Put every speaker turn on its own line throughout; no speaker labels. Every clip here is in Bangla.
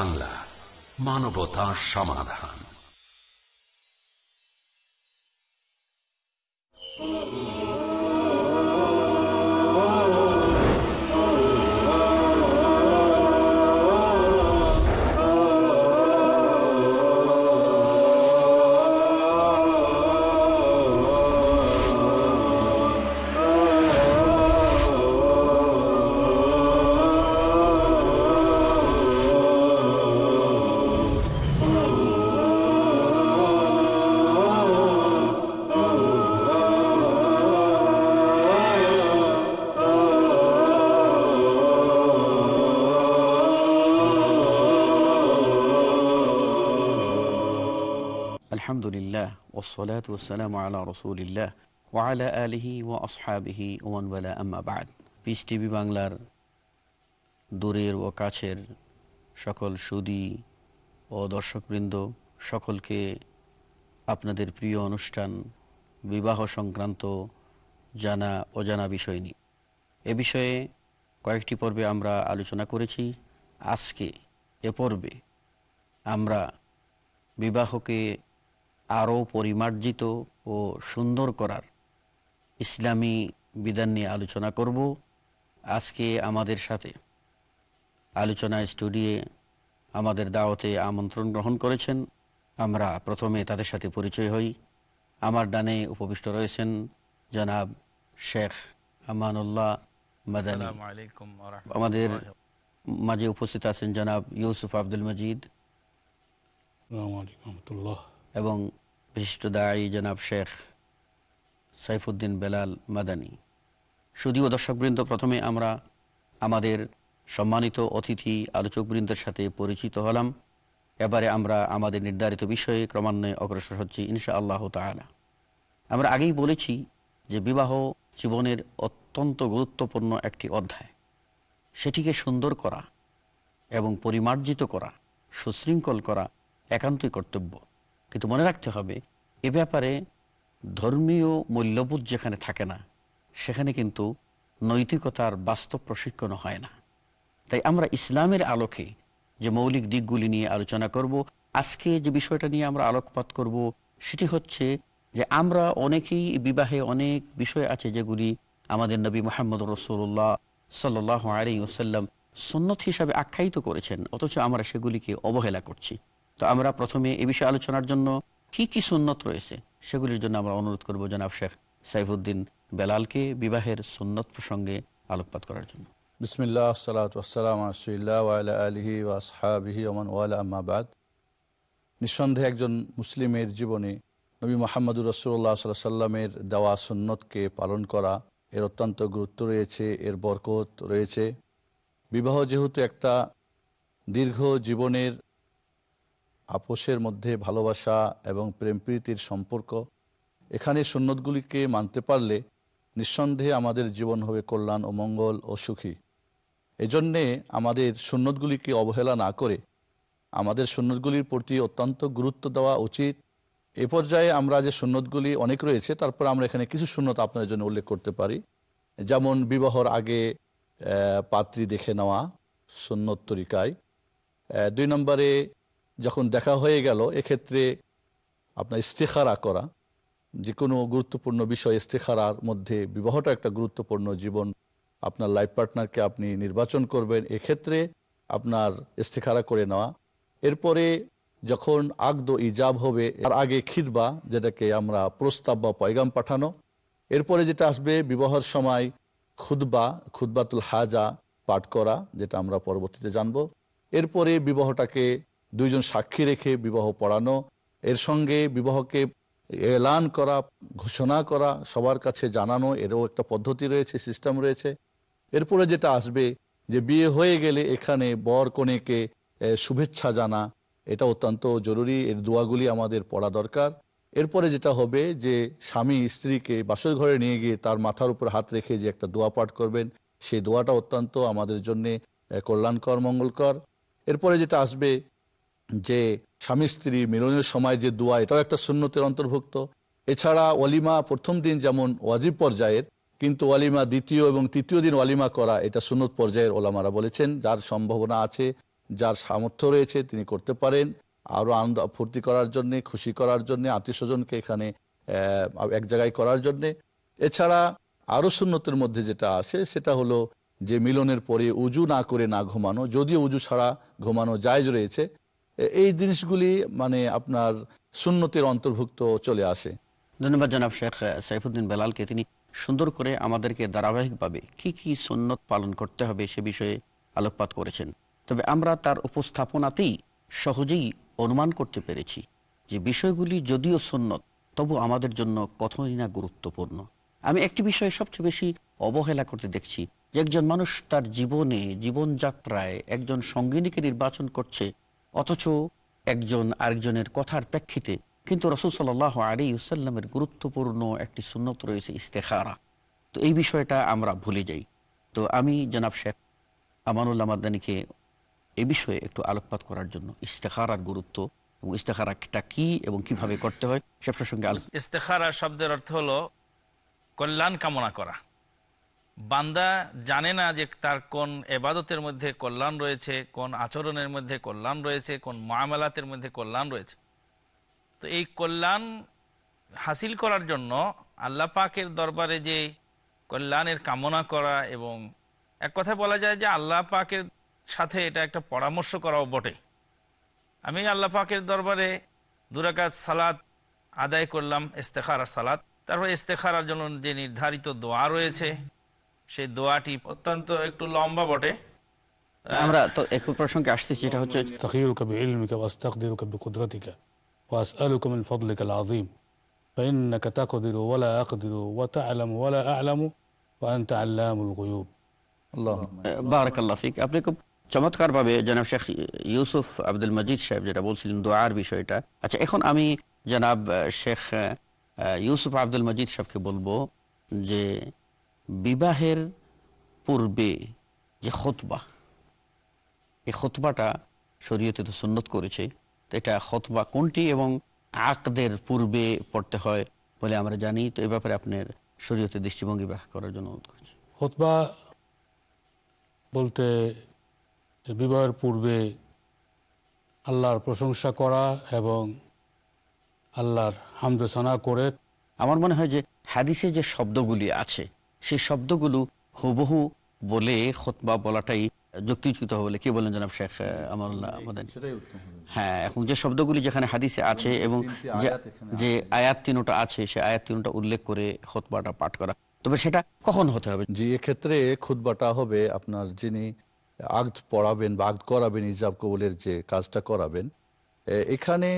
বাংলা মানবতা সমাধান।
টিভি বাংলার দূরের ও কাছের সকল সুদী ও দর্শকবৃন্দ, সকলকে আপনাদের প্রিয় অনুষ্ঠান বিবাহ সংক্রান্ত জানা অজানা বিষয় নিয়ে। এ বিষয়ে কয়েকটি পর্বে আমরা আলোচনা করেছি। আজকে এ পর্বে আমরা বিবাহকে আরও পরিমার্জিত ও সুন্দর করার ইসলামী বিধান নিয়ে আলোচনা করব আজকে আমাদের সাথে। আলোচনা স্টুডিয়ে আমাদের দাওয়াতে আমন্ত্রণ গ্রহণ করেছেন। আমরা প্রথমে তাদের সাথে পরিচয় হই। আমার ডানে উপবিষ্ট রয়েছেন জনাব শেখ আমানুল্লাহ মাদানী।
আসসালামু আলাইকুম ওয়া রাহমাতুল্লাহি
আমাদের মাঝে উপস্থিত আছেন জনাব ইউসুফ আব্দুল মজিদ এবং বিশিষ্ট দায়ী জনাব শেখ সাইফুদ্দিন বেলাল মাদানী। শুধুও দর্শকবৃন্দ, প্রথমে আমরা আমাদের সম্মানিত অতিথি আলোচকবৃন্দের সাথে পরিচিত হলাম। এবারে আমরা আমাদের নির্ধারিত বিষয়ে ক্রমান্বয়ে অগ্রসর হচ্ছি ইনশা আল্লাহ তালা আমরা আগেই বলেছি যে বিবাহ জীবনের অত্যন্ত গুরুত্বপূর্ণ একটি অধ্যায়। সেটিকে সুন্দর করা এবং পরিমার্জিত করা, সুশৃঙ্খল করা একান্তই কর্তব্য। কিন্তু মনে রাখতে হবে, এ ব্যাপারে ধর্মীয় মূল্যবোধ যেখানে থাকে না, সেখানে কিন্তু নৈতিকতার বাস্তব প্রশিক্ষণ হয় না। তাই আমরা ইসলামের আলোকে যে মৌলিক দিকগুলি নিয়ে আলোচনা করব, আজকে যে বিষয়টা নিয়ে আমরা আলোকপাত করব, সেটি হচ্ছে যে আমরা অনেকেই বিবাহে অনেক বিষয় আছে যেগুলি আমাদের নবী মোহাম্মদ রসুল্লাহ সাল্লাহ আলী ওসাল্লাম সুন্নত হিসাবে আখ্যায়িত করেছেন, অথচ আমরা সেগুলিকে অবহেলা করছি। তো আমরা প্রথমে এ বিষয়ে আলোচনার জন্য কি কি সুন্নত রয়েছে সেগুলির জন্য আমরা অনুরোধ করব জনাব শেখ সাইফুদ্দিন বেলালকে বিবাহের সুন্নত প্রসঙ্গে আলোকপাত করার জন্য।
ওয়ালা নিঃসন্দেহে একজন মুসলিমের জীবনে নবী মোহাম্মদুর রসুল্লাহ সাল্লাহ সাল্লামের দেওয়া সুন্নতকে পালন করা এর অত্যন্ত গুরুত্ব রয়েছে, এর বরকত রয়েছে। বিবাহ যেহেতু একটা দীর্ঘ জীবনের আপোষের মধ্যে ভালোবাসা এবং প্রেম প্রীতির সম্পর্ক। এখানে সুন্নতগুলিকে মানতে পারলে নিঃসন্দেহে আমাদের জীবন হবে কল্যাণ ও মঙ্গল ও সুখী। এজন্যে আমাদের সুন্নতগুলিকে অবহেলা না করে আমাদের সুন্নতগুলির প্রতি অত্যন্ত গুরুত্ব দেওয়া উচিত। এ পর্যায়ে আমরা যে সুন্নতগুলি অনেক রয়েছে, তারপর আমরা এখানে কিছু সুন্নত আপনাদের জন্য উল্লেখ করতে পারি। যেমন বিবাহর আগে পাত্রী দেখে নেওয়া সুন্নত তরিকায়। দুই নম্বরে যখন দেখা হয়ে গেল, এক্ষেত্রে আপনার ইস্তেখারা করা যে কোনো গুরুত্বপূর্ণ বিষয় ইস্তেখারার মধ্যে বিবাহটা একটা গুরুত্বপূর্ণ জীবন আপনার লাইফ পার্টনারকে আপনি নির্বাচন করবেন, এক্ষেত্রে আপনার ইস্তেখারা করে নেওয়া। এরপরে যখন আগদ ইজাব হবে, তার আগে খিদবা যেটাকে আমরা প্রস্তাব বা পয়গাম পাঠানো। এরপরে যেটা আসবে, বিবাহের সময় খুদবা খুদবাতুল হাজা পাঠ করা, যেটা আমরা পরবর্তীতে জানব। এরপরে বিবাহটাকে দুইজন সাক্ষী রেখে বিবাহ পড়ানো, এর সঙ্গে বিবাহকে এলান করা, ঘোষণা করা, সবার কাছে জানানো, এরও একটা পদ্ধতি রয়েছে, সিস্টেম রয়েছে। এরপরে যেটা আসবে, যে বিয়ে হয়ে গেলে এখানে বর কনেকে শুভেচ্ছা জানা, এটা অত্যন্ত জরুরি, এর দোয়াগুলি আমাদের পড়া দরকার। এরপরে যেটা হবে, যে স্বামী স্ত্রীকে বাসর ঘরে নিয়ে গিয়ে তার মাথার উপর হাত রেখে যে একটা দোয়া পাঠ করবেন, সেই দোয়াটা অত্যন্ত আমাদের জন্যে কল্যাণকর, মঙ্গলকর। এরপরে যেটা আসবে যে স্বামী স্ত্রী মিলনের সময় যে দোয়া, এটাও একটা সুন্নতের অন্তর্ভুক্ত। এছাড়া ওয়ালিমা প্রথম দিন যেমন ওয়াজিব পর্যায়ের, কিন্তু ওয়ালিমা দ্বিতীয় এবং তৃতীয় দিন ওয়ালিমা করা, এটা সুন্নত পর্যায়ের ওলামারা বলেছেন। যার সম্ভাবনা আছে, যার সামর্থ্য রয়েছে, তিনি করতে পারেন। আরও আনন্দ ফুর্তি করার জন্যে, খুশি করার জন্যে আত্মীয় স্বজনকে এখানে এক জায়গায় করার জন্যে। এছাড়া আরও সুন্নতের মধ্যে যেটা আছে, সেটা হলো যে মিলনের পরে উজু না করে না ঘুমানো, যদিও উজু ছাড়া ঘুমানো জায়জ রয়েছে এই জিনিসগুলি মানে আপনার সুন্নতির অন্তর্ভুক্ত চলে আসে।
ধন্যবাদ জনাব শেখ সাইফুদ্দিন বেলালকে। তিনি সুন্দর করে আমাদেরকে ধারাবাহিকভাবে কি কি সুন্নত পালন করতে হবে সে বিষয়ে আলোকপাত করেছেন। তবে আমরা তার উপস্থাপনাতেই সহজেই অনুমান করতে পেরেছি যে বিষয়গুলি যদিও সুন্নত, তবু আমাদের জন্য কতই না গুরুত্বপূর্ণ। আমি একটি বিষয়ে সবচেয়ে বেশি অবহেলা করতে দেখছি যে একজন মানুষ তার জীবনে জীবনযাত্রায় একজন সঙ্গিনীকে নির্বাচন করছে অথচ একজন আরেকজনের কথার প্রেক্ষিতে কিন্তু রসুল সাল আলী সাল্লামের গুরুত্বপূর্ণ একটি সুন্নত রয়েছে ইস্তেখারা। তো এই বিষয়টা আমরা ভুলে যাই। তো আমি, জনাব শেখ আমানুল্লাহ মাদানিকে এ বিষয়ে একটু আলোকপাত করার জন্য ইস্তেখারার গুরুত্ব এবং ইস্তেখারাটা কি এবং কীভাবে করতে হয় সে প্রসঙ্গে
ইস্তেখারা শব্দের অর্থ হলো কল্যাণ কামনা করা। বান্দা জানে না যে তার কোন এবাদতের মধ্যে কল্যাণ রয়েছে, কোন আচরণের মধ্যে কল্যাণ রয়েছে, কোন মামলাতের মধ্যে কল্যাণ রয়েছে। তো এই কল্যাণ হাসিল করার জন্য আল্লাহ পাকের দরবারে যে কল্যাণের কামনা করা এবং এক কথায় বলা যায় যে আল্লাহ পাকের সাথে এটা একটা পরামর্শ করাও বটে। আমি আল্লাহ পাকের দরবারে দুরাকাত সালাত আদায় করলাম ইস্তেখার সালাত। তারপর ইস্তেখারার জন্য যে নির্ধারিত দোয়া রয়েছে সেই দোয়াটি অত্যন্ত একটু লম্বা বটে
আমরা তো এক প্রসঙ্গে আসতেছি যেটা হচ্ছে
أستخيرك بعلمك وأستقدرك بقدرتك وأسألك من فضلك العظيم فإنك تقدر ولا أقدر وتعلم ولا أعلم وأنت علام الغيوب
আল্লাহ
বারাকাল্লাহ ফিক আপনি খুব চমৎকার ভাবে জনাব শেখ ইউসুফ আব্দুল মজিদ সাহেব যেটা বলছিলেন দোয়ার বিষয়টা আচ্ছা এখন আমি জনাব আহ, শেখ আহ, ইউসুফ আব্দুল মজিদ সাহেবকে বলবো যে বিবাহের পূর্বে যে খতবা এই খতবাটা শরীয়তে তো সুন্নত করেছে তো এটা খতবা কোনটি এবং আকদের পূর্বে পড়তে হয় বলে আমরা জানি তো এ ব্যাপারে আপনার শরীয়তের দৃষ্টিভঙ্গি ব্যাখ্যা করার জন্য অনুরোধ করছি।
খুতবা বলতে বিবাহের পূর্বে আল্লাহর প্রশংসা করা এবং আল্লাহর হামদোসানা করে
আমার মনে হয় যে হাদিসে যে শব্দগুলি আছে সেই শব্দগুলো হুবহু বলে খতবা বলাটাই যুক্তিযুক্ত হবে বলে কি বলেন জনাব শেখ আমারুল্লাহ
হবে।
হ্যাঁ এখন যে শব্দগুলি যেখানে হাদিসে আছে এবং যে-
আয়াত
তিনটা আছে সে আয়াত তিনটা উল্লেখ করে খতবাটা পাঠ করা। তবে সেটা কখন হতে হবে?
জি এক্ষেত্রে খুদ্বাটা হবে আপনার যিনি আগদ পড়াবেন বা আগদ করাবেন ইজাব কবুলের যে কাজটা করাবেন এখানে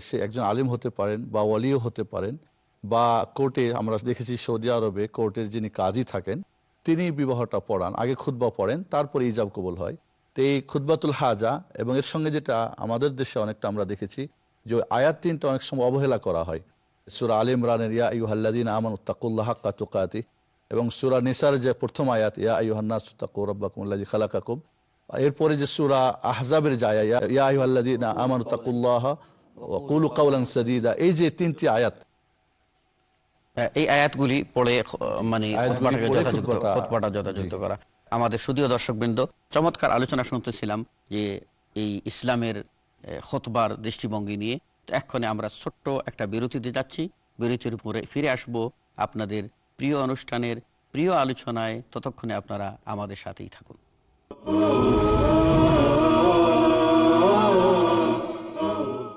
সে একজন আলিম হতে পারেন বা ওয়ালিও হতে পারেন। বা কোর্টে আমরা দেখেছি সৌদি আরবে কোর্টের যিনি কাজী থাকেন, তিনি বিবাহটা পড়ান, আগে খুদ্া পড়েন, তারপরে ইজাব কবুল হয়। তো এই খুদ্বাতুল হাজা এবং এর সঙ্গে যেটা আমাদের দেশে অনেকটা আমরা দেখেছি যে আয়াত তিনটা অনেক সময় অবহেলা করা হয়। সুরা আল ইমরানের ইয়া ইউহাল্লাদিন আমান উত্তাকুল্লাহ হাক্কা তুকাতি এবং সুরা নিসার যে প্রথম আয়াত, ইয়া ইউহান্নাস তাকু রব্বাকুমুল্লাযী খালাকাকুম, এরপরে যে সুরা আহজাবের যে আয়া ইয়া- আইয়ুহাল্লাযীনা আমানু তাকুল্লাহ ওয়া কুলু সাদীদা, এই যে তিনটি আয়াত
এই আয়াতগুলি পড়ে মানে যথাযথ করা। আমাদের সুদীয় দর্শকবৃন্দ চমৎকার আলোচনা শুনতেছিলাম যে এই ইসলামের আহ, খুতবার দৃষ্টিভঙ্গি নিয়ে। এক্ষণে আমরা ছোট্ট একটা বিরতিতে যাচ্ছি। বিরতির উপরে ফিরে আসব আপনাদের প্রিয় অনুষ্ঠানের প্রিয় আলোচনায়। ততক্ষণে আপনারা আমাদের সাথেই থাকুন।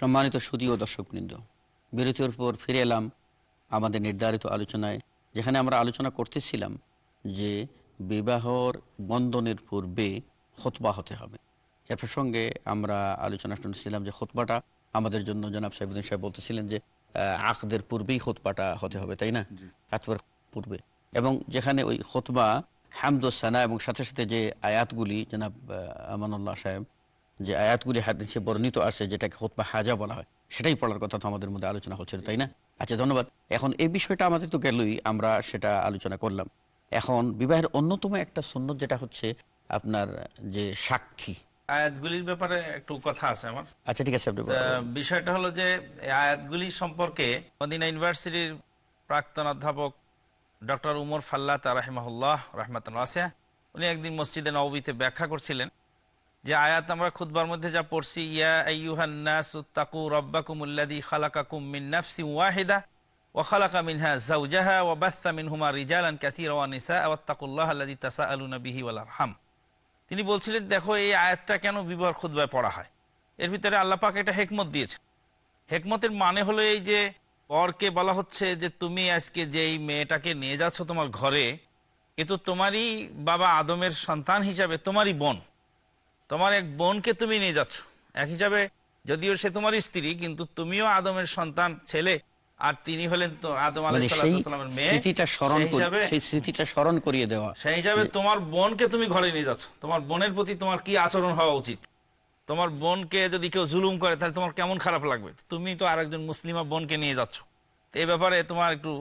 সম্মানিত সুদী ও দর্শকবৃন্দ বিরতির পর ফিরে এলাম আমাদের নির্ধারিত আলোচনায় যেখানে আমরা আলোচনা করতেছিলাম যে বিবাহর বন্ধনের পূর্বে খতবা হতে হবে। এর প্রসঙ্গে আমরা আলোচনা শুনছিলাম যে খতবাটা আমাদের জন্য জনাব সাহেবুদ্দিন সাহেব বলতেছিলেন যে আখদের পূর্বেই খতবাটা হতে হবে তাই না? আতবার পূর্বে। এবং যেখানে ওই খতবা হামদোসানা এবং সাথে সাথে যে আয়াতগুলি জনাব আমানুল্লাহ সাহেব যে আয়াতগুলি হাদিসে বর্ণিত আছে যেটাকে হোতবা হাজা বলা হয় সেটাই পড়ার কথা তো আমাদের মধ্যে আলোচনা হচ্ছিল তাই না? আচ্ছা ধন্যবাদ। এখন এই বিষয়টা আমাদের তো গেলই আমরা সেটা আলোচনা করলাম। এখন বিবাহের অন্যতম একটা সুন্নত যেটা হচ্ছে আপনার যে সাক্ষী।
আয়াতগুলির ব্যাপারে একটু কথা আছে আমার।
আচ্ছা ঠিক আছে
বিষয়টা হলো যে আয়াতগুলি সম্পর্কে মদিনা ইউনিভার্সিটির প্রাক্তন অধ্যাপক ডক্টর উমর ফাল্লা রাহিমাহুল্লাহ রহমাতুল আসিয়া উনি একদিন মসজিদে নবীতে ব্যাখ্যা করছিলেন যে আয়াত আমরা খুদবার মধ্যে যা পড়ছি, ইয়া আইয়ুহান নাসু তাকু রাব্বাকুমুল্লাযী খালাকাকুম মিন নাফসিন ওয়াহিদা যাওজাহা ওয়া বাসসা মিনহুমা রিজালান কাসীরা ওয়া নিসা ওয়াত্তাকুল্লাহা আল্লাযী তাসাআলুনা বিহি ওয়াল আরহাম। তিনি বলছিলেন, দেখো, এই আয়াতটা কেন বিবাহ খুদবায় পড়া হয়? এর ভিতরে আল্লাহ পাক একটা হেকমত দিয়েছে হেকমতের মানে হলো এই যে, পরকে বলা হচ্ছে যে, তুমি আজকে যেই মেয়েটাকে নিয়ে যাচ্ছ তোমার ঘরে, এ তো তোমারই বাবা আদমের সন্তান হিসাবে, তোমারই বোন। তোমার এক বোনকে তুমি নিয়ে যাচ্ছ। এক হিসাবে যদিও সে তোমার স্ত্রী কিন্তু তুমিও আদমের সন্তান ছেলে আর তিনি হলেন তো আদম
মানে
আলাইসালামের মেয়ে। সেই
স্মৃতিটা স্মরণ করিয়ে দেওয়া।
সেই হিসাবে তোমার বোনকে তুমি ঘরে নিয়ে যাচ্ছ। তোমার বোনের প্রতি তোমার কি আচরণ হওয়া উচিত? তোমার বোনকে যদি কেউ জুলুম করে তাহলে তোমার কেমন খারাপ লাগবে? তুমি তো আরেকজন মুসলিমা বোনকে নিয়ে যাচ্ছ। এই ব্যাপারে তোমার একটু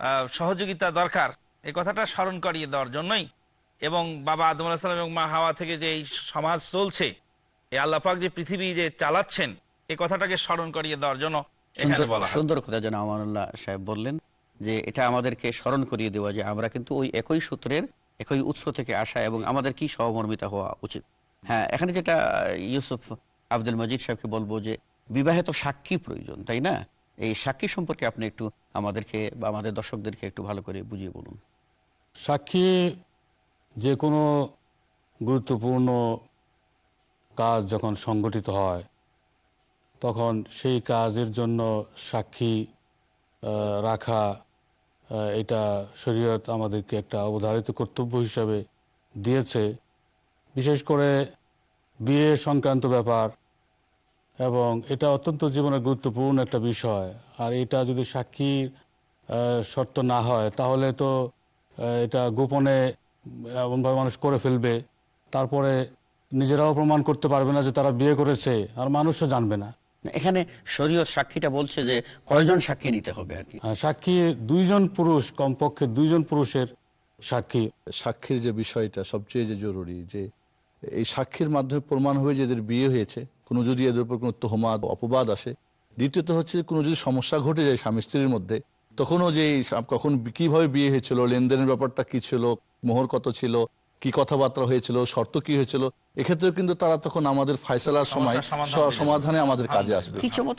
আহ, সহযোগিতা দরকার। এই কথাটা স্মরণ করিয়ে দেওয়ার জন্যই এবং বাবা আদম আলাহিসাল্লাম এবং মা হাওয়া থেকে যে এই সমাজ চলছে এই আল্লাপাক যে পৃথিবী যে চালাচ্ছেন এই কথাটাকে স্মরণ করিয়ে দেওয়ার জন্য এখানে
সুন্দর-
বলা
সুন্দর কথা যেন আমানুল্লাহ সাহেব বললেন যে এটা আমাদেরকে স্মরণ করিয়ে দেওয়া যে আমরা কিন্তু ওই একই সূত্রের একই উৎস থেকে আসা এবং আমাদের কি সহমর্মিতা হওয়া উচিত। হ্যাঁ এখানে যেটা ইউসুফ আব্দুল মজিদ সাহেবকে বলব যে বিবাহে তো সাক্ষী প্রয়োজন তাই না? এই সাক্ষী সম্পর্কে আপনি একটু আমাদেরকে বা আমাদের দর্শকদেরকে একটু ভালো করে বুঝিয়ে বলুন।
সাক্ষী যে কোনো গুরুত্বপূর্ণ কাজ যখন সংগঠিত হয়, তখন সেই কাজের জন্য সাক্ষী রাখা এটা শরীয়ত আমাদেরকে একটা অবধারিত কর্তব্য হিসাবে দিয়েছে। বিশেষ করে বিয়ে সংক্রান্ত ব্যাপার এবং এটা অত্যন্ত জীবনের গুরুত্বপূর্ণ একটা বিষয়। আর এটা যদি সাক্ষীর শর্ত না হয়, তাহলে তো এটা গোপনে এমনভাবে মানুষ করে ফেলবে তারপরে নিজেরাও প্রমাণ করতে পারবে না যে তারা বিয়ে করেছে আর মানুষও জানবে না।
এখানে শরীয়ত সাক্ষীটা বলছে যে কয়জন সাক্ষী নিতে হবে আর কি?
আর সাক্ষী দুইজন পুরুষ কমপক্ষে দুইজন পুরুষের সাক্ষী।
সাক্ষীর যে বিষয়টা সবচেয়ে যে জরুরি যে এই সাক্ষীর মাধ্যমে প্রমাণ হবে যে এদের বিয়ে হয়েছে। কোনো যদি এদের উপর কোনো তোহমাদ অপবাদ আসে। দ্বিতীয়ত হচ্ছে কোনো যদি সমস্যা ঘটে যায় স্বামী স্ত্রীর মধ্যে তখনও যে এই কখন কীভাবে বিয়ে হয়েছিল লেনদেনের ব্যাপারটা কী ছিল মোহর কত ছিল? কি কথাবার্তা হয়েছিল? শর্ত কি হয়েছিল? এক্ষেত্রেও কিন্তু তারা তখন আমাদের ফাইসালার সময়
সমাধান
আমাদের কাজে আসবে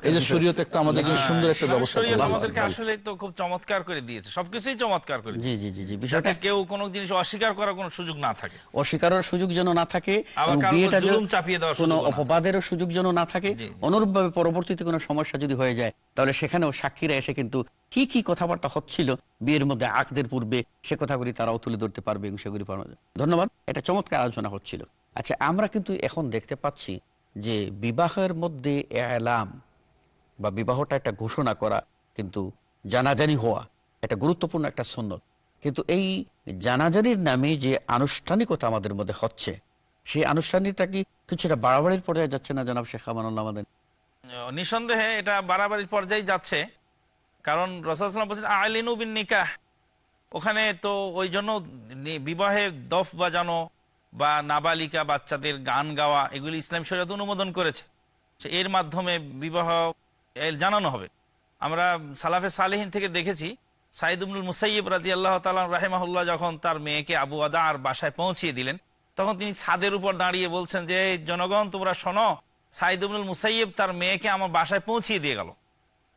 এই যে। শরীয়ত একটা আমাদের জন্য সুন্দর একটা ব্যবস্থা
আমাদেরকে আসলে তো খুব চমৎকার করে দিয়েছে সবকিছুই চমৎকার করে
জি জি জি জি বিষয়টা
কেউ কোনো জিনিস অস্বীকার করার কোনো সুযোগ না থাকে
অস্বীকারের সুযোগ যেন না থাকে এবং বিয়েটা যেন
জুলুম চাপিয়ে দেওয়ার
কোনো। অপবাদেরও সুযোগ যেন না থাকে। অনুরূপভাবে পরবর্তীতে কোনো সমস্যা যদি হয়ে যায় তাহলে সেখানেও সাক্ষীরা এসে কিন্তু কি কি কথাবার্তা হচ্ছিল বিয়ের মধ্যে আকদের পূর্বে সে কথাগুলি তারাও তুলে ধরতে পারবে এবং সেগুলি পাওয়া যাবে। ধন্যবাদ এটা চমৎকার আলোচনা হচ্ছিল আচ্ছা আমরা কিন্তু এখন দেখতে পাচ্ছি যে বিবাহের মধ্যে এলাম বা বিবাহটা একটা ঘোষণা করা কিন্তু জানাজানি হওয়া এটা গুরুত্বপূর্ণ একটা সুন্নত। কিন্তু এই জানাজানির নামে যে আনুষ্ঠানিকতা আমাদের মধ্যে হচ্ছে, সেই আনুষ্ঠানিকতা কি কিছুটা বাড়াবাড়ির পর্যায়ে যাচ্ছে না জানাব শেখ আমানুল্লাহ আমাদের?
নিঃসন্দেহে এটা বাড়াবাড়ির পর্যায়ে যাচ্ছে। কারণ রসালাম বলছেন, আলিনু বিন নিকাহ। ওখানে তো ওই জন্য বিবাহে দফ বাজানো বা নাবালিকা বাচ্চাদের গান গাওয়া, এগুলি ইসলাম শরীয়ত অনুমোদন করেছে। এর মাধ্যমে বিবাহ জানানো হবে। আমরা সালাফে সালেহিন থেকে দেখেছি সাইদুল মুসাইব রাজি আল্লাহ তালাম রাহেমাহুল্লাহ যখন তার মেয়েকে আবু আদা আর বাসায় পৌঁছিয়ে দিলেন, তখন তিনি ছাদের উপর দাঁড়িয়ে বলছেন যে, "এই জনগণ, তোমরা শোনো সাইদুল মুসাইব তার মেয়েকে আমার বাসায় পৌঁছিয়ে দিয়ে গেল।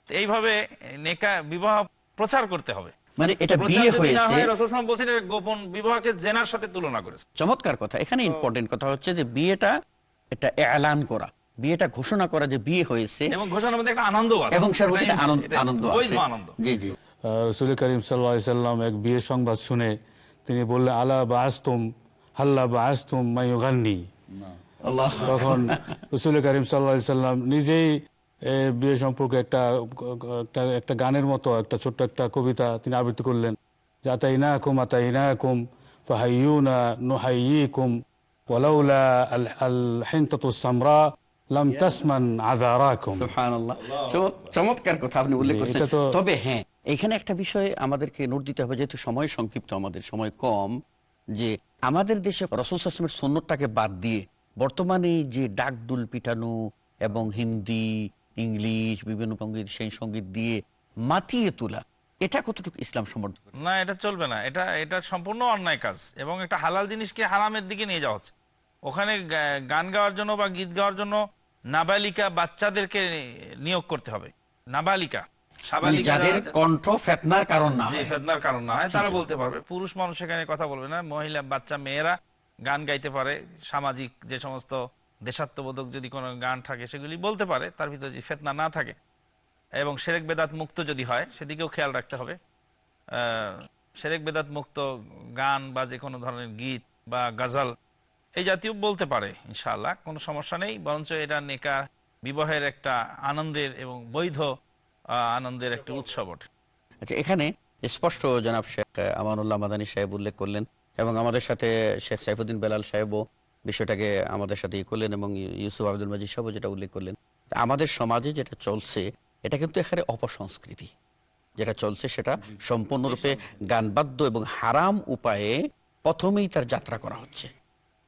এইভাবে নেকা বিবাহ প্রচার করতে হবে।
মানে এটা বিয়ে হয়েছে
হয়, রাসূল সাল্লাল্লাহু আলাইহি ওয়াসাল্লাম বলছেন গোপন বিবাহকে জেনার সাথে তুলনা করেছে।
চমৎকার কথা। এখানে ইম্পর্টেন্ট কথা হচ্ছে যে বিয়েটা এটা এলান করা। বিয়েটা ঘোষণা করা যে বিয়ে হয়েছে।
এবং ঘোষণার মধ্যে একটা আনন্দ আছে।
এবং আনন্দ আনন্দ জি জি।
রসুল করিম সাল্লা সাল্লাম এক বিয়ে সংবাদ শুনে তিনি বললেন আলা বা আস্তুম হাল্লা বা আস্তুম মাইগান্নি
আল্লাহ।
তখন রসুল করিম সাল্লা সাল্লাম নিজেই বিয়ে সম্পর্কে একটা একটা একটা গানের মতো একটা ছোট্ট একটা কবিতা তিনি আবৃত্তি করলেন। যাতাই না কুম আতাই না কুম ফাহাইয়ুনা নুহাইয়িকুম ওয়ালাউলা আল আল হিনতাতু সামরা লাম তাসমান
সুবহানাল্লাহ। চমৎকার কথা আপনি উল্লেখ করছেন। তবে হ্যাঁ এখানে একটা বিষয় আমাদেরকে নোট দিতে হবে যেহেতু সময় সংক্ষিপ্ত আমাদের সময় কম যে আমাদের দেশে রসুল আসলামের সন্ন্যতটাকে বাদ দিয়ে বর্তমানে যে ডাকডুল পিটানো এবং হিন্দি ইংলিশ বিভিন্ন সংগীত সেই সংগীত দিয়ে মাতিয়ে তোলা। এটা কতটুকু ইসলাম সমর্থন?
না এটা চলবে না। এটা এটা সম্পূর্ণ অন্যায় কাজ এবং একটা হালাল জিনিসকে হারামের দিকে নিয়ে যাওয়া হচ্ছে। ওখানে গান গাওয়ার জন্য বা গীত গাওয়ার জন্য নাবালিকা বাচ্চাদেরকে নিয়োগ করতে হবে। নাবালিকা
মানে
সাবালিকা
যাদের
যারা-
কণ্ঠ ফেতনার কারণ না
যে। ফেতনার কারণ না তারা বলতে পারবে। পুরুষ মানুষ এখানে কথা বলবে না মহিলা বাচ্চা মেয়েরা গান গাইতে পারে সামাজিক যে সমস্ত দেশাত্মবোধক যদি কোনো গান থাকে, সেগুলি বলতে পারে, তার ভিতরে যদি ফেতনা না থাকে, এবং সেরেক বেদাত মুক্ত যদি হয়, সেদিকেও খেয়াল রাখতে হবে। সেরেক বেদাত মুক্ত গান বা যে কোনো ধরনের গীত বা গজল, এই জাতীয় বলতে পারে, ইনশাআল্লাহ, কোনো সমস্যা নেই। বরঞ্চ এটা নেকা বিবাহের একটা আনন্দের এবং বৈধ আনন্দের একটা উৎসব ওঠে।
আচ্ছা এখানে স্পষ্ট জনাব শেখ আমানুল্লাহ মাদানী সাহেব উল্লেখ করলেন, এবং আমাদের সাথে শেখ সাইফুদ্দিন বেলাল সাহেবও বিষয়টাকে আমাদের সাথে ই করলেন এবং ইউসুফ আব্দুল মজিদ সাহেবও যেটা উল্লেখ করলেন। আমাদের সমাজে যেটা চলছে এটা কিন্তু এখানে অপসংস্কৃতি। যেটা চলছে সেটা সম্পূর্ণরূপে গানবাদ্য এবং হারাম উপায়ে প্রথমেই তার যাত্রা করা হচ্ছে।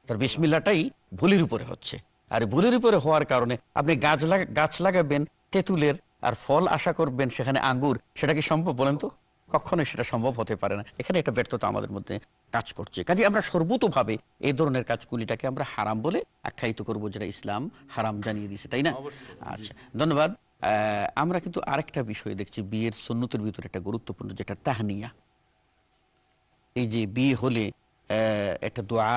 তার বিসমিল্লাটাই ভুলের উপরে হচ্ছে। আর ভুলের উপরে হওয়ার কারণে আপনি গাছ লাগা গাছ লাগাবেন তেঁতুলের আর ফল আশা করবেন সেখানে আঙ্গুর সেটা কি সম্ভব বলেন তো? কখনোই সেটা সম্ভব হতে পারে না। এখানে একটা ব্যর্থতা আমাদের মধ্যে কাজ করছে। কাজে আমরা সর্বতভাবে এই ধরনের কাজগুলিটাকে আমরা হারাম বলে আখ্যায়িত করব যেটা ইসলাম হারাম জানিয়ে দিয়েছে তাই না? আচ্ছা ধন্যবাদ। আমরা কিন্তু আরেকটা বিষয় দেখছি বিয়ের সন্ন্যতের ভিতরে একটা গুরুত্বপূর্ণ যেটা তাহনিয়া। এই যে বিয়ে হলে আহ, একটা দোয়া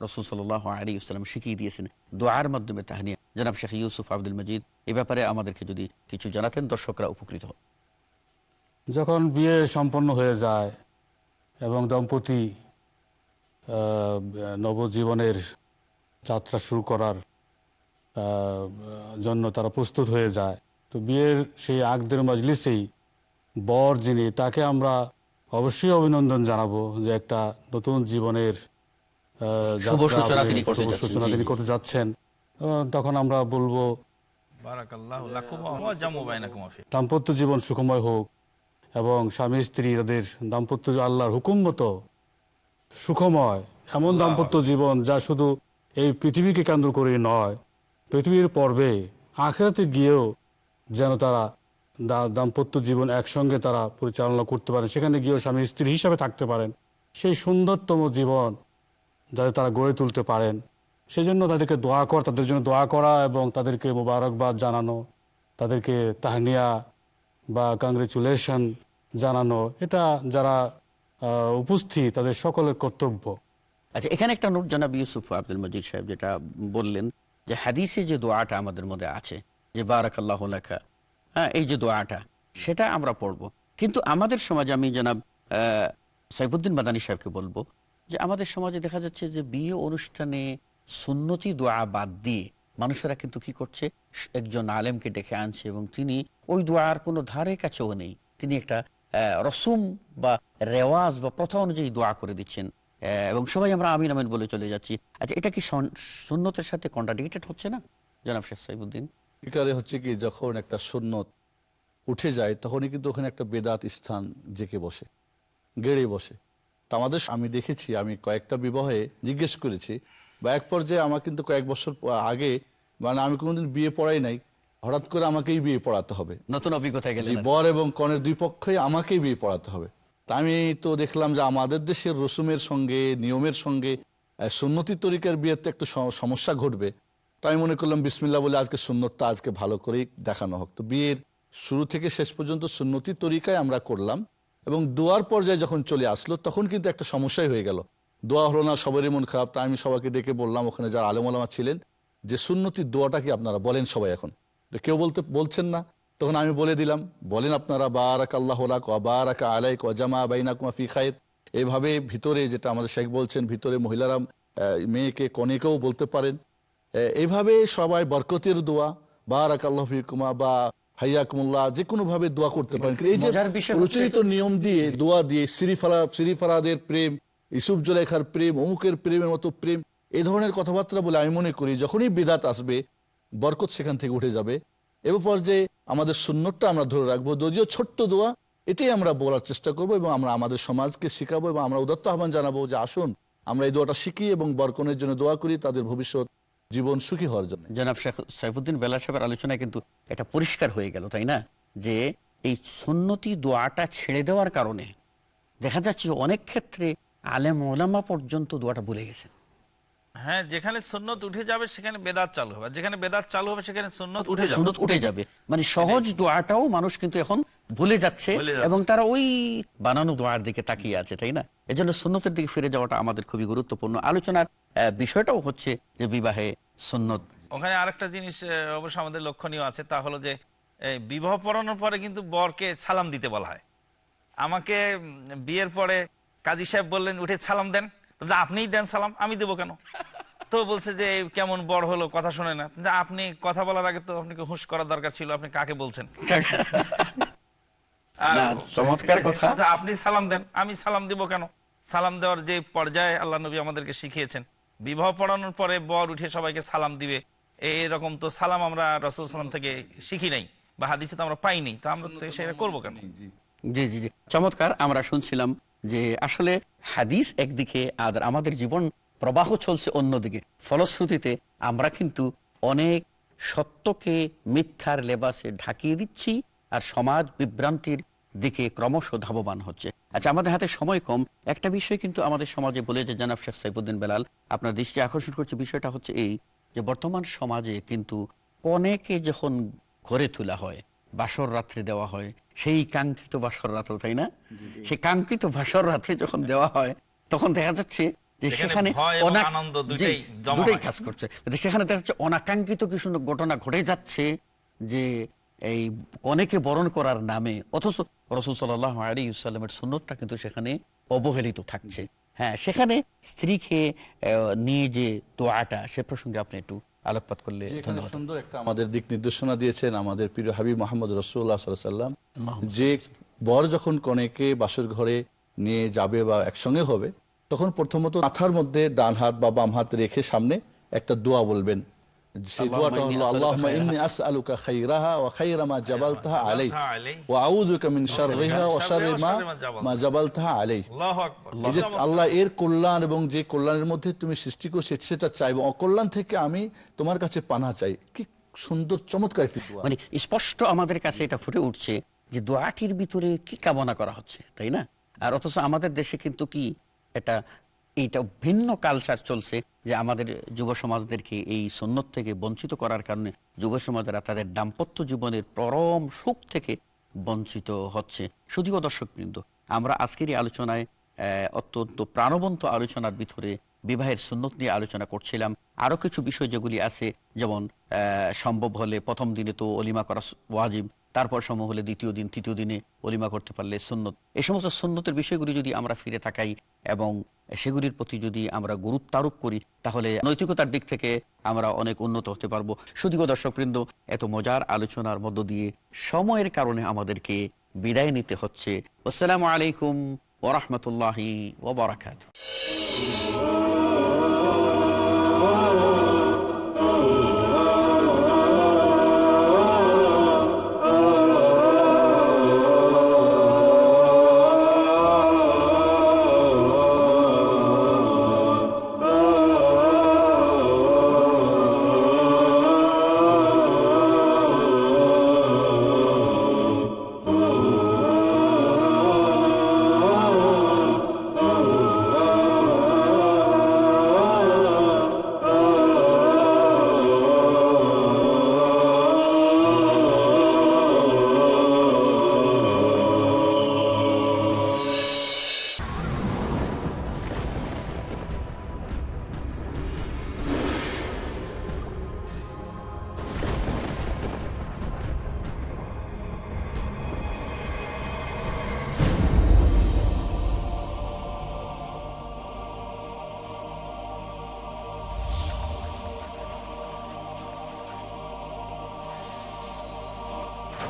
রসুল সাল আলী ইসলাম শিখিয়ে দিয়েছেন। দোয়ার মাধ্যমে তাহানিয়া। জনাব শেখ ইউসুফ আব্দুল মজিদ এ ব্যাপারে আমাদেরকে যদি কিছু জানাতেন দর্শকরা উপকৃত হন
যখন বিয়ে সম্পন্ন হয়ে যায় এবং দম্পতি আহ, নবজীবনের যাত্রা শুরু করার জন্য তারা প্রস্তুত হয়ে যায়। তো বিয়ের সেই আগদের মজলিসেই বর যিনি তাকে আমরা অবশ্যই অভিনন্দন জানাব যে একটা নতুন জীবনের
সূচনা তিনি করতে যাচ্ছেন,
তখন আমরা বলব
বারাকাল্লাহু লাকুম ওয়া জামু বাইনাকুম ফি
দাম্পত্য জীবন সুখময় হোক। এবং স্বামী স্ত্রী তাদের দাম্পত্য আল্লাহর হুকুম মতো সুখময় এমন দাম্পত্য জীবন যা শুধু এই পৃথিবীকে কেন্দ্র করে নয় পৃথিবীর পর্বে আখেরাতে গিয়েও যেন তারা দাম্পত্য জীবন একসঙ্গে তারা পরিচালনা করতে পারেন। সেখানে গিয়েও স্বামী স্ত্রী হিসাবে থাকতে পারেন। সেই সুন্দরতম জীবন যাতে তারা গড়ে তুলতে পারেন। সেই জন্য তাদেরকে দোয়া করা তাদের জন্য দোয়া করা এবং তাদেরকে মোবারকবাদ জানানো তাদেরকে তাহনিয়া বা কংগ্রেচুলেশন জানানো, এটা যারা উপস্থিত, তাদের সকলের কর্তব্য।
আচ্ছা এখানে একটা নোট, জানাব ইউসুফ আব্দুল মজিদ সাহেব যেটা বললেন যে হাদিসে যে দোয়াটা আমাদের মধ্যে আছে, যে বারাকাল্লাহ লেখা হ্যাঁ এই যে দোয়াটা, সেটা আমরা পড়ব। কিন্তু আমাদের সমাজে আমি জানাব সাইফুদ্দিন মাদানী সাহেবকে বলব যে আমাদের সমাজে দেখা যাচ্ছে যে বিয়ে অনুষ্ঠানে সুন্নতি দোয়া বাদ দিয়ে মানুষেরা কিন্তু কি করছে? একজন আলেমকে ডেকে আনছে এবং তিনি ওই দোয়ার কোনো ধারে কাছেও নেই। তিনি একটা রসুম বা রেওয়াজ বা প্রথা অনুযায়ী দোয়া করে দিচ্ছেন। এবং সবাই আমরা আমিন আমিন বলে চলে যাচ্ছি। আচ্ছা এটা কি সন- সুন্নতের সাথে কন্ট্রাডিক্টেড হচ্ছে না? জনাব শেখ সাইবুদ্দিন
বিকালে হচ্ছে কি, যখন একটা সুন্নত উঠে যায়, তখনই কিন্তু ওখানে একটা বেদাত স্থান জেকে বসে, গেড়ে বসে। আমাদের আমি দেখেছি, আমি কয়েকটা বিবাহে জিজ্ঞেস করেছি, বা এক পর্যায়ে আমার কিন্তু কয়েক বছর আগে মানে আমি কোনোদিন বিয়ে পড়াই নাই হঠাৎ করে আমাকেই বিয়ে পড়াতে হবে।
নতুন অভিজ্ঞতায়
জি
গেলেন
বর এবং কনের দুই পক্ষই আমাকেই বিয়ে পড়াতে হবে। তা আমি তো দেখলাম যে আমাদের দেশের রসুমের সঙ্গে নিয়মের সঙ্গে সুন্নতি তরিকার বিয়েতে একটু সমস্যা ঘটবে। তাই আমি মনে করলাম বিসমিল্লা বলে আজকে সুন্নতটা আজকে ভালো করেই দেখানো হোক। তো বিয়ের শুরু থেকে শেষ পর্যন্ত সুন্নতি তরিকায় আমরা করলাম এবং দোয়ার পর্যায়ে যখন চলে আসলো তখন কিন্তু একটা সমস্যাই হয়ে গেল। দোয়া হলো না সবারই মন খারাপ। তাই আমি সবাইকে ডেকে বললাম ওখানে যারা আলেম আলামা ছিলেন যে সুন্নতি দোয়াটা কি আপনারা বলেন সবাই এখন। তো কেউ বলতে বলছেন না। তখন আমি বলে দিলাম বলেন আপনারা বারাক আল্লাহ বারাক আলাইক ওয়াজামা বাইনাকুমা ফি খায়ের এইভাবে ভিতরে যেটা আমাদের শেখ বলছেন ভিতরে মহিলারা মেয়েকে কনেকেও বলতে পারেন। এইভাবে সবাই বরকতের দোয়া বারাক আল্লাহ ফিকুমা বা হাইয়াকুমুল্লাহ যে কোনো ভাবে দোয়া করতে পারেন। এই যে প্রচলিত নিয়ম দিয়ে দোয়া দিয়ে সিরিফারা সিরিফারাদের প্রেম ইসুফ জলেখার প্রেম অমুকের প্রেমের মতো প্রেম এই ধরনের কথাবার্তা বলে আমি মনে করি যখনই বিদাত আসবে বরকত সেখান থেকে উঠে যাবে। এরপর যে আমাদের সুন্নতটা আমরা ধরে রাখব। যদিও ছোট্ট দোয়া, এটাই আমরা বলার চেষ্টা করব এবং আমরা আমাদের সমাজকে শিখাবো এবং আমরা উদত্ত আহ্বান জানাব যে আসুন, আমরা এই দোয়াটা শিখি এবং বরকনের জন্য দোয়া করি, তাদের ভবিষ্যৎ জীবন সুখী হওয়ার জন্য।
জনাব শেখ সাইফুদ্দিন বেলা সাহেবের আলোচনায় কিন্তু এটা পরিষ্কার হয়ে গেল, তাই না? যে এই সুন্নতি দোয়াটা ছেড়ে দেওয়ার কারণে দেখা যাচ্ছে অনেক ক্ষেত্রে আলেম ওলামা পর্যন্ত দোয়াটা ভুলে গেছেন।
হ্যাঁ যেখানে সুন্নত উঠে যাবে সেখানে বেদাত চালু হবে। যেখানে বেদাত চালু হবে সেখানে সুন্নত উঠে যাবে।
সুন্নত উঠে যাবে। মানে সহজ দোয়াটাও মানুষ কিন্তু এখন ভুলে যাচ্ছে এবং তারা ওই বানানো দোয়ার দিকে তাকিয়ে আছে তাই না? এজন্য সুন্নতের দিকে ফিরে যাওয়াটা আমাদের খুবই গুরুত্বপূর্ণ। আলোচনার বিষয়টাও হচ্ছে যে বিবাহে সুন্নত।
ওখানে আরেকটা জিনিস অবশ্য আমাদের লক্ষণীয় আছে তা হলো যে বিবাহ পড়ানোর পরে কিন্তু বরকে সালাম দিতে বলা হয়। আমাকে বিয়ের পরে কাজী সাহেব বললেন উঠে সালাম দেন। আপনিই দেন সালাম আমি দেবো কেন? তো বলছে যে কেমন বড় হলো কথা শুনে না। আপনি কথা বলার আগে তো আপনাকে হুঁশ করার দরকার ছিল আপনি কাকে বলছেন?
চমৎকার কথা।
আচ্ছা, আপনি সালাম দেন আমি সালাম দিব কেন? সালাম দেওয়ার যে পর্যায়ে আল্লাহ নবী আমাদেরকে শিখিয়েছেন বিবাহ পড়ানোর পরে বর উঠে সবাইকে সালাম দিবে। এরকম তো সালাম আমরা রসুল সালাম থেকে শিখি নাই বা হাদিসে তো আমরা পাইনি তো আমরা তো সেটা করব কেন?
জি জি জি। চমৎকার আমরা শুনছিলাম যে আসলে হাদিস একদিকে আর আমাদের জীবন প্রবাহ চলছে অন্যদিকে। ফলশ্রুতিতে আমরা কিন্তু অনেক সত্যকে মিথ্যার লেবাসে ঢাকিয়ে দিচ্ছি আর সমাজ বিভ্রান্তির দিকে ক্রমশ ধাবমান হচ্ছে। আচ্ছা আমাদের হাতে সময় কম। একটা বিষয় কিন্তু আমাদের সমাজে বলে যে, জানাব শেখ সাইফুদ্দিন বেলাল, আপনার দৃষ্টি আকর্ষণ করছে। বিষয়টা হচ্ছে এই যে, বর্তমান সমাজে কিন্তু কনেকে যখন ঘরে তোলা হয় বাসর রাত্রে দেওয়া হয়। সেই কাঙ্ক্ষিত বাসর রাত্র তাই না? সেই কাঙ্ক্ষিত বাসর রাত্রে যখন দেওয়া হয় তখন দেখা যাচ্ছে যে সেখানে
ভয় এবং
অনা-
আনন্দ
জি,
দুটোই জমা
দুটোই। কাজ করছে। সেখানে দেখা যাচ্ছে অনাকাঙ্ক্ষিত কিছু ঘটনা ঘটে যাচ্ছে যে এই অনেকে বরণ করার নামে অথচ রসুল সাল্লাহ আলী ইসলামের সুন্নতটা কিন্তু সেখানে অবহেলিত থাকছে। হ্যাঁ সেখানে স্ত্রীকে নিয়ে যে দোয়াটা সে প্রসঙ্গে আপনি একটু আলোকপাত করলে
সুন্দর একটা আমাদের দিক নির্দেশনা দিয়েছেন আমাদের প্রিয় হাবিব মোহাম্মদ রসুল্লাহ সাল্লাম যে বর যখন কনেকে বাসর ঘরে নিয়ে যাবে বা একসঙ্গে হবে তখন প্রথমত মাথার মধ্যে ডান হাত বা বাম হাত রেখে সামনে একটা দোয়া বলবেন। সেই দোয়াটা হলো আল্লাহুম্মা ইন্নী আসআলুকা খাইরাহা ওয়া খাইরা মা জাবালতাহা আলাইহি ওয়া আউযুকা মিন শাররিহা ওয়া শাররি মা মা জাবালতাহা আলাইহি
আল্লাহু আকবার
আল্লাহ এর কল্যাণ এবং যে কল্যাণের মধ্যে তুমি সৃষ্টি করছ সেটা চাই অকল্যাণ থেকে আমি তোমার কাছে পানা চাই। কি সুন্দর চমৎকার একটি দোয়া।
মানে স্পষ্ট আমাদের কাছে এটা ফুটে উঠছে যে দোয়াটির ভিতরে কি কামনা করা হচ্ছে তাই না? আর অথচ আমাদের দেশে কিন্তু কি এটা এইটা ভিন্ন কালচার চলছে যে আমাদের যুব সমাজদেরকে এই সন্ন্যত থেকে বঞ্চিত করার কারণে যুব সমাজেরা তাদের দাম্পত্য জীবনের পরম সুখ থেকে বঞ্চিত হচ্ছে। শুধুও দর্শকবৃন্দ, আমরা আজকের এই আলোচনায় অত্যন্ত প্রাণবন্ত আলোচনার ভিতরে বিবাহের সুন্নত নিয়ে আলোচনা করছিলাম। আরও কিছু বিষয় যেগুলি আছে, যেমন সম্ভব হলে প্রথম দিনে তো অলিমা করা ওয়াজিব, তারপর সম্ভব হলে দ্বিতীয় দিন, তৃতীয় দিনে অলিমা করতে পারলে সুন্নত। এই সমস্ত সুন্নতের বিষয়গুলি যদি আমরা ফিরে তাকাই এবং সেগুলির প্রতি যদি আমরা গুরুত্ব আরোপ করি, তাহলে নৈতিকতার দিক থেকে আমরা অনেক উন্নত হতে পারব। শুধু দর্শকবৃন্দ, এত মজার আলোচনার মধ্য দিয়ে সময়ের কারণে আমাদেরকে বিদায় নিতে হচ্ছে। আসসালামু আলাইকুম ওরহমতুল্লাহি ওবরাকাত